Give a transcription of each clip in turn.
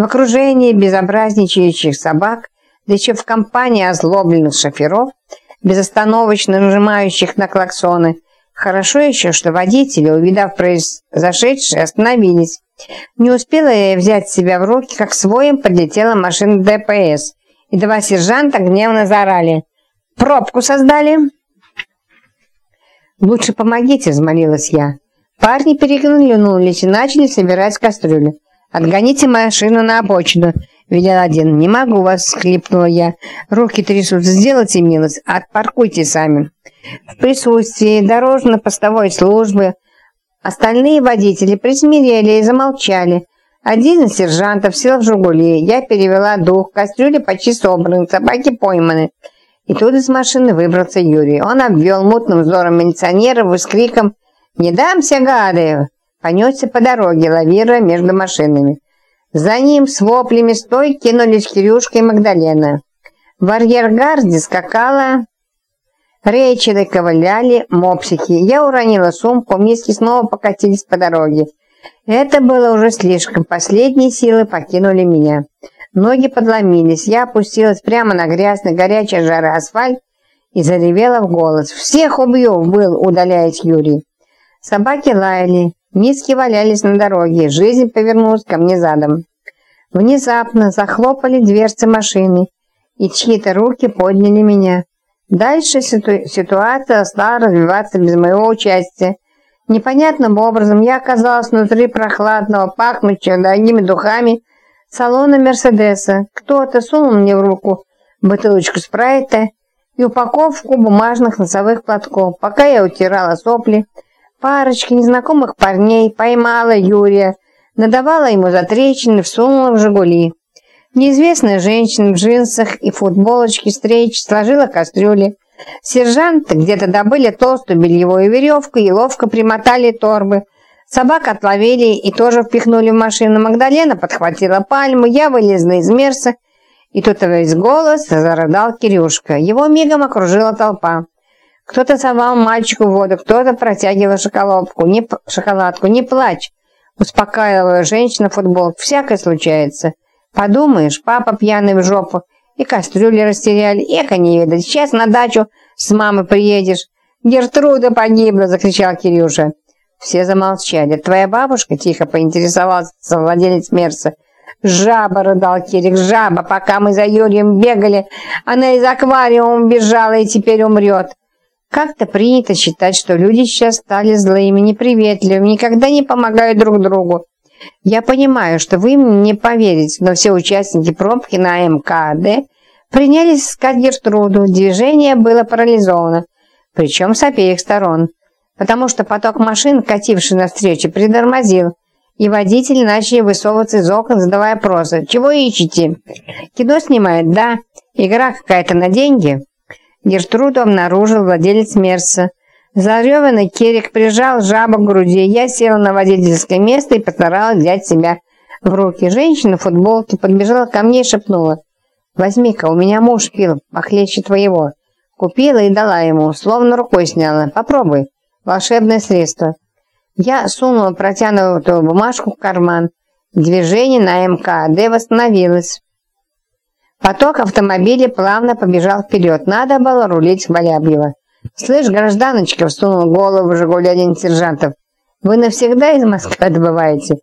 В окружении безобразничающих собак, да еще в компании озлобленных шоферов, безостановочно нажимающих на клаксоны, хорошо еще, что водители, увидав произошедшее, остановились. Не успела я взять себя в руки, как своим подлетела машина ДПС, и два сержанта гневно заорали. «Пробку создали!» «Лучше помогите», — взмолилась я. Парни переглянулись и начали собирать кастрюли. «Отгоните машину на обочину», — велел один. «Не могу вас», — схлипнула я. «Руки трясутся. Сделайте милость. Отпаркуйте сами». В присутствии дорожно-постовой службы остальные водители присмирели и замолчали. Один из сержантов сел в «Жигули». Я перевела дух. Кастрюли почти собраны, собаки пойманы. И тут из машины выбрался Юрий. Он обвел мутным взором милиционеров и с криком «Не дамся, гады!» Понесся по дороге, лавируя между машинами. За ним с воплями стой кинулись Кирюшка и Магдалена. В арьергарде скакала Рэйчел и ковыляли мопсики. Я уронила сумку, миски снова покатились по дороге. Это было уже слишком. Последние силы покинули меня. Ноги подломились, я опустилась прямо на грязный, горячий жары асфальт и заревела в голос. «Всех убью!» — был, удаляясь Юрий. Собаки лаяли, миски валялись на дороге, жизнь повернулась ко мне задом. Внезапно захлопали дверцы машины, и чьи-то руки подняли меня. Дальше ситу ситуация стала развиваться без моего участия. Непонятным образом я оказалась внутри прохладного, пахнущего дорогими духами, салона Мерседеса. Кто-то сунул мне в руку бутылочку спрайта и упаковку бумажных носовых платков. Пока я утирала сопли, парочка незнакомых парней поймала Юрия, надавала ему затрещины, всунула в «Жигули». Неизвестная женщина в джинсах и футболочке встреч сложила кастрюли. Сержанты где-то добыли толстую бельевую веревку и ловко примотали торбы – Собак отловили и тоже впихнули в машину. Магдалена подхватила пальму, я вылезла из мерса, и тут весь голос зарыдал Кирюшка. Его мигом окружила толпа. Кто-то совал мальчику воду, кто-то протягивал шоколадку. Не, шоколадку. «Не плачь!» Успокаивала женщина футбол. «Всякое случается. Подумаешь, папа пьяный в жопу, и кастрюли растеряли. Эко не видать. Сейчас на дачу с мамой приедешь». «Гертруда погибла!» – закричал Кирюша. Все замолчали. «Твоя бабушка?» – тихо поинтересовался владелец Мерса. «Жаба!» – рыдал Кирик. «Жаба! Пока мы за Юрием бегали, она из аквариума бежала и теперь умрет!» Как-то принято считать, что люди сейчас стали злыми, неприветливыми, никогда не помогают друг другу. Я понимаю, что вы мне не поверите, но все участники пробки на МКД принялись искать Гертруду. Движение было парализовано, причем с обеих сторон потому что поток машин, кативший навстречу, притормозил, и водители начали высовываться из окон, задавая вопросы. «Чего ищете?» «Кино снимают?» «Да». «Игра какая-то на деньги?» Гертруду обнаружил владелец Мерса. Зареванный Керик прижал жабу к груди. Я села на водительское место и постаралась взять себя в руки. Женщина в футболке подбежала ко мне и шепнула. «Возьми-ка, у меня муж пил, похлеще твоего». Купила и дала ему, словно рукой сняла. «Попробуй» волшебное средство. Я сунула протянутую бумажку в карман. Движение на МКАД восстановилось. Поток автомобилей плавно побежал вперед. Надо было рулить Валябьева. «Слышь, гражданочка!» — всунул голову в «Жигули» один сержантов. «Вы навсегда из Москвы отбываете?»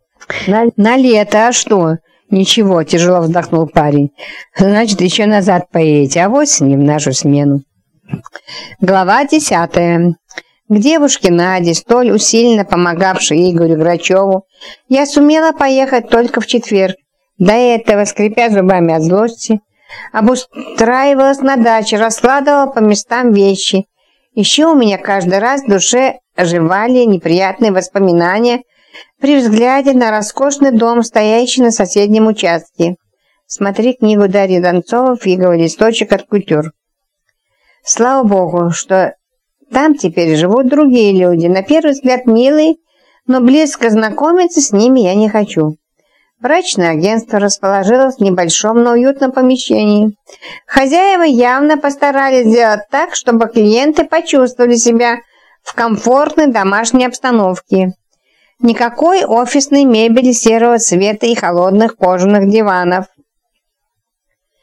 «На, на лето, а что?» «Ничего», — тяжело вздохнул парень. «Значит, еще назад поедете, а в осенью в нашу смену». Глава десятая. К девушке Наде, столь усиленно помогавшей Игорю Грачеву, я сумела поехать только в четверг. До этого, скрипя зубами от злости, обустраивалась на даче, раскладывала по местам вещи. Еще у меня каждый раз в душе оживали неприятные воспоминания при взгляде на роскошный дом, стоящий на соседнем участке. Смотри книгу Дарьи Донцова «Фиговый листочек от кутюр». Слава Богу, что там теперь живут другие люди, на первый взгляд милые, но близко знакомиться с ними я не хочу. Брачное агентство расположилось в небольшом, но уютном помещении. Хозяева явно постарались сделать так, чтобы клиенты почувствовали себя в комфортной домашней обстановке. Никакой офисной мебели серого цвета и холодных кожаных диванов.